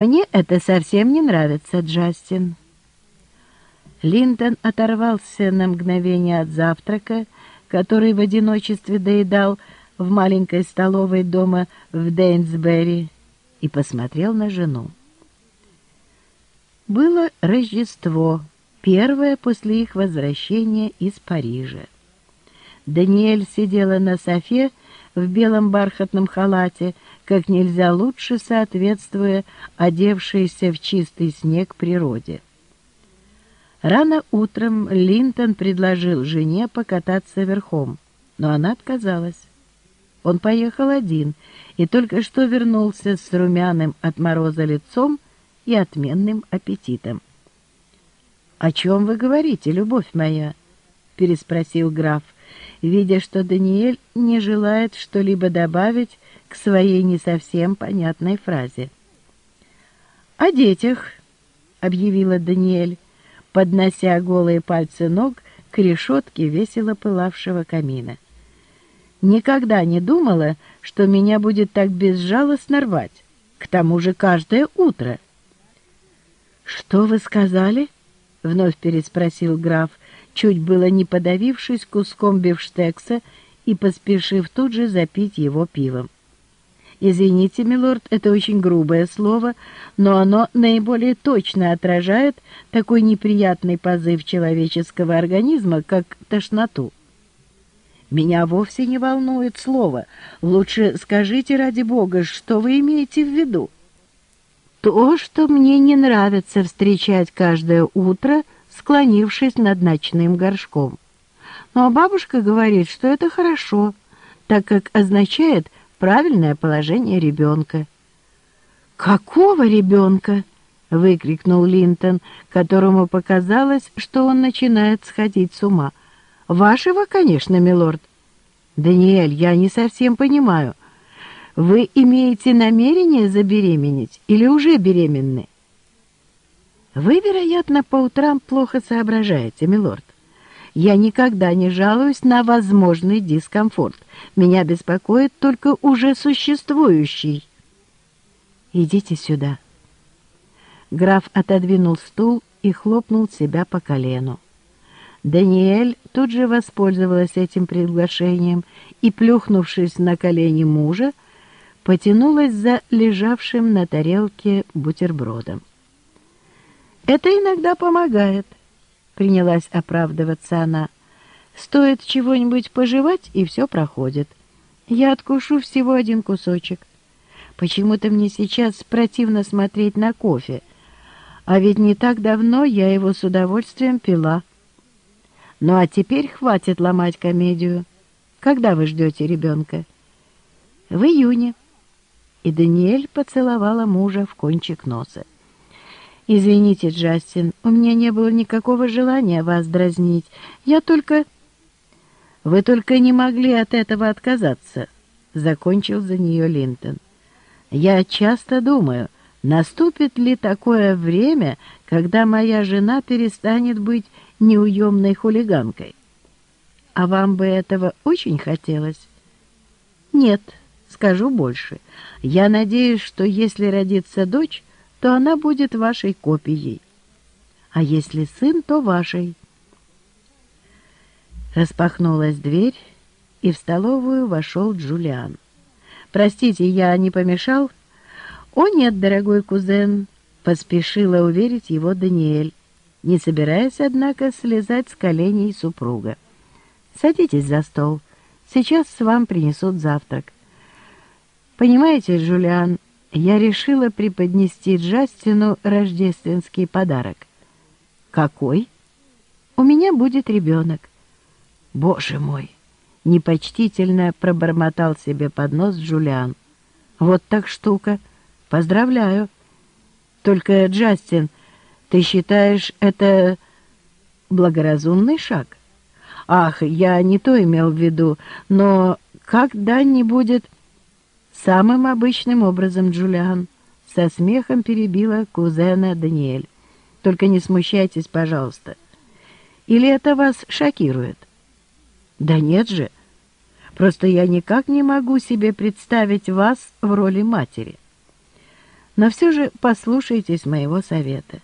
Мне это совсем не нравится, Джастин. Линтон оторвался на мгновение от завтрака, который в одиночестве доедал в маленькой столовой дома в Дейнсбери, и посмотрел на жену. Было Рождество, первое после их возвращения из Парижа. Даниэль сидела на софе в белом бархатном халате, как нельзя лучше соответствуя одевшейся в чистый снег природе. Рано утром Линтон предложил жене покататься верхом, но она отказалась. Он поехал один и только что вернулся с румяным от мороза лицом и отменным аппетитом. «О чем вы говорите, любовь моя?» — переспросил граф, видя, что Даниэль не желает что-либо добавить к своей не совсем понятной фразе. «О детях», — объявила Даниэль, поднося голые пальцы ног к решетке весело пылавшего камина. «Никогда не думала, что меня будет так безжалостно рвать, к тому же каждое утро». «Что вы сказали?» — вновь переспросил граф, чуть было не подавившись куском бифштекса и поспешив тут же запить его пивом. Извините, милорд, это очень грубое слово, но оно наиболее точно отражает такой неприятный позыв человеческого организма, как тошноту. Меня вовсе не волнует слово. Лучше скажите, ради бога, что вы имеете в виду? То, что мне не нравится встречать каждое утро, склонившись над ночным горшком. А бабушка говорит, что это хорошо, так как означает правильное положение ребенка. «Какого ребенка?» — выкрикнул Линтон, которому показалось, что он начинает сходить с ума. «Вашего, конечно, милорд». «Даниэль, я не совсем понимаю. Вы имеете намерение забеременеть или уже беременны?» «Вы, вероятно, по утрам плохо соображаете, милорд. Я никогда не жалуюсь на возможный дискомфорт. Меня беспокоит только уже существующий. Идите сюда. Граф отодвинул стул и хлопнул себя по колену. Даниэль тут же воспользовалась этим приглашением и, плюхнувшись на колени мужа, потянулась за лежавшим на тарелке бутербродом. «Это иногда помогает», принялась оправдываться она. Стоит чего-нибудь пожевать, и все проходит. Я откушу всего один кусочек. Почему-то мне сейчас противно смотреть на кофе, а ведь не так давно я его с удовольствием пила. Ну а теперь хватит ломать комедию. Когда вы ждете ребенка? В июне. И Даниэль поцеловала мужа в кончик носа. «Извините, Джастин, у меня не было никакого желания вас дразнить. Я только...» «Вы только не могли от этого отказаться», — закончил за нее Линтон. «Я часто думаю, наступит ли такое время, когда моя жена перестанет быть неуемной хулиганкой? А вам бы этого очень хотелось?» «Нет», скажу больше. Я надеюсь, что если родится дочь, то она будет вашей копией. А если сын, то вашей. Распахнулась дверь, и в столовую вошел Джулиан. «Простите, я не помешал?» «О нет, дорогой кузен», — поспешила уверить его Даниэль, не собираясь, однако, слезать с коленей супруга. «Садитесь за стол. Сейчас вам принесут завтрак». «Понимаете, Джулиан, я решила преподнести Джастину рождественский подарок. Какой? У меня будет ребенок. Боже мой! Непочтительно пробормотал себе под нос Джулиан. Вот так штука. Поздравляю. Только, Джастин, ты считаешь это благоразумный шаг? Ах, я не то имел в виду, но когда не будет... «Самым обычным образом, Джулиан», — со смехом перебила кузена Даниэль. «Только не смущайтесь, пожалуйста. Или это вас шокирует?» «Да нет же. Просто я никак не могу себе представить вас в роли матери». Но все же послушайтесь моего совета.